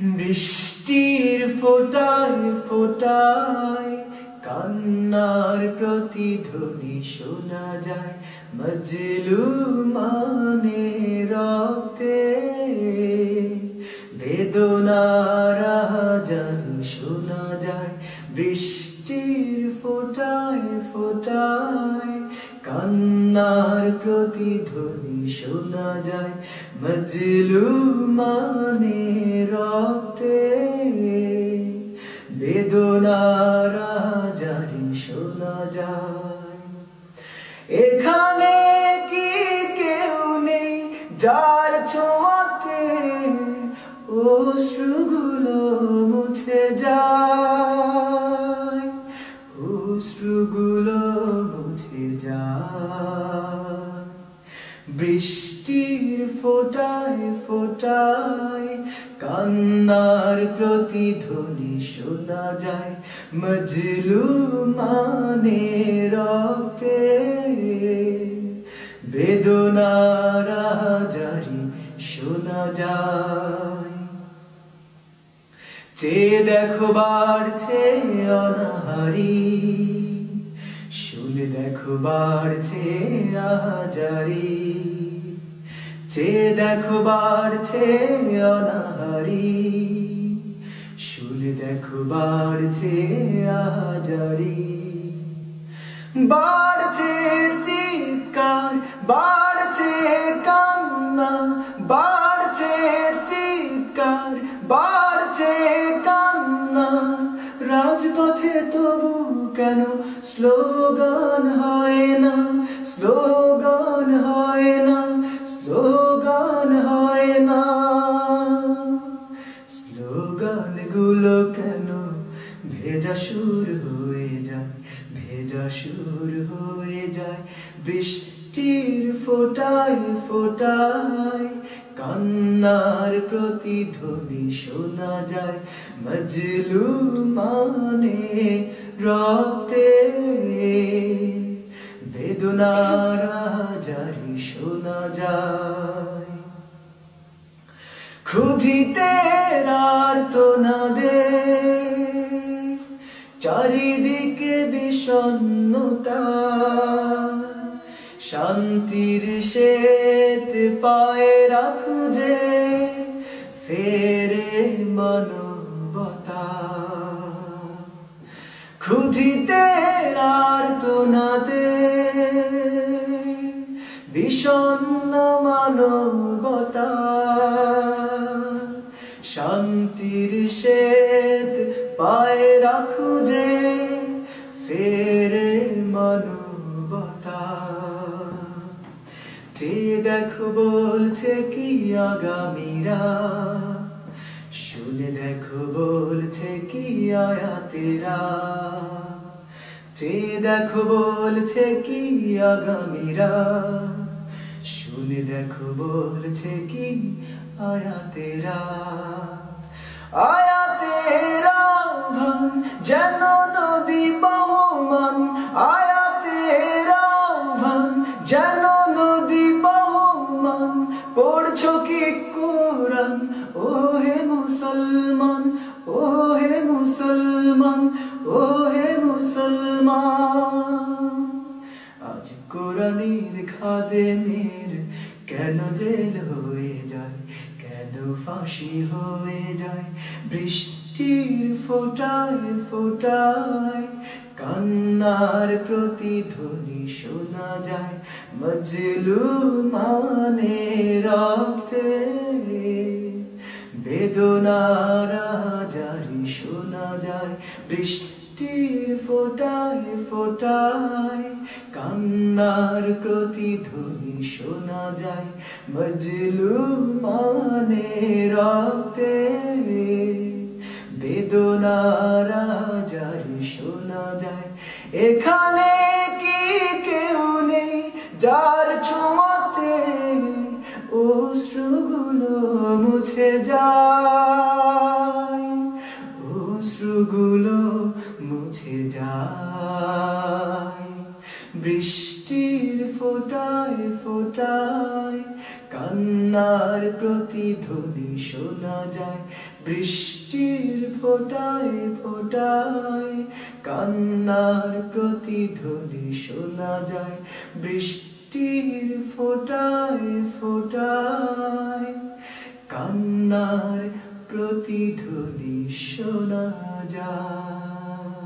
বৃষ্টির ফোটায় ফোটায়, কান্নার প্রতিধ্বনি শোনা যায়। মজলু মানে রক্তে বেদনার জানি শোনা যায়। বৃষ্টির ফোটায় ফোটায়, কান্নার প্রতিধ্বনি শোনা যায়। মজলু মানে যার ছোঁয়াতে অশ্রুগুলো মুছে যায়, অশ্রুগুলো মুছে যায়। বৃষ্টির ফোটায় ফোটায় কান্নার প্রতিধ্বনি শোনা যায় মজলু মানে রক্তে। বেদনার শোনা যায়। চেয়ে দেখো বাড়ছে অনাহারি, শুনে দেখো বাড়ছে আজারি। চেয়ে দেখো বাড়ছে অনাহারি, শুনে দেখো বাড়ছে আজারি। বাড়ছে কেন? স্লোগান হয় না, স্লোগান হয় না, স্লোগান হয় না। স্লোগানগুলো কেন? ভেজা সুর হয়ে যায়, ভেজা সুর হয়ে যায়। বৃষ্টির ফোটায় ফোটায়, কান্নার প্রতিধ্বনি শোনা যায়। মজলু মানে রক্তে বেদনার জারি শোনা যায়। ক্ষুধিতে আর না দে। চারিদিকে বিষণ্ণতা। শান্তির শ্বেত পায়ে রাখু যে, ফেরে মানবতা ক্ষুধিতে আর তো না দে বিষণ্ণ মানবতা। শান্তির শ্বেত পায়ে রাখু যে ফেরে মানবতা। যে দেখো বলছে কি আগামীরা শুনে দেখো বলছে কি আয়াতেরা যে দেখো বলছে কি আগামীরা শুনে দেখো বলছে কি আয়াতেরা আয়াতেরা ভান যেন নদী বহমান। আয়াতেরা ভান যেন নদী বহমান। পড়ছো কি কোরআনের খাদেমের কেন জেল হয়ে যায়? কেন ফাঁসি হয়ে যায়? বৃষ্টির ফোটায় ফোটায়, কান্নার প্রতিধ্বনি শোনা যায়। মজলু মানে রক্তে বেদনার জারি শোনা যায়। বৃষ্টি ফোটায় ফোটায়, কান্নার প্রতিধ্বনি শোনা যায়। মজলু মানে রক্তে, বেদনার জারি শোনা যায়। এখানে কি কেউ নেই যার ছোঁয়াতে অশ্রুগুলো মুছে যায়। অশ্রুগুলো মুছে যায়। বৃষ্টির ফোটায় ফোটায়, কান্নার প্রতিধ্বনি শোনা যায়। বৃষ্টির ফোটায় ফোটায়, কান্নার প্রতিধ্বনি শোনা যায়। বৃষ্টির ফোটায় ফোটায়, কান্নার প্রতিধ্বনি শোনা যায়।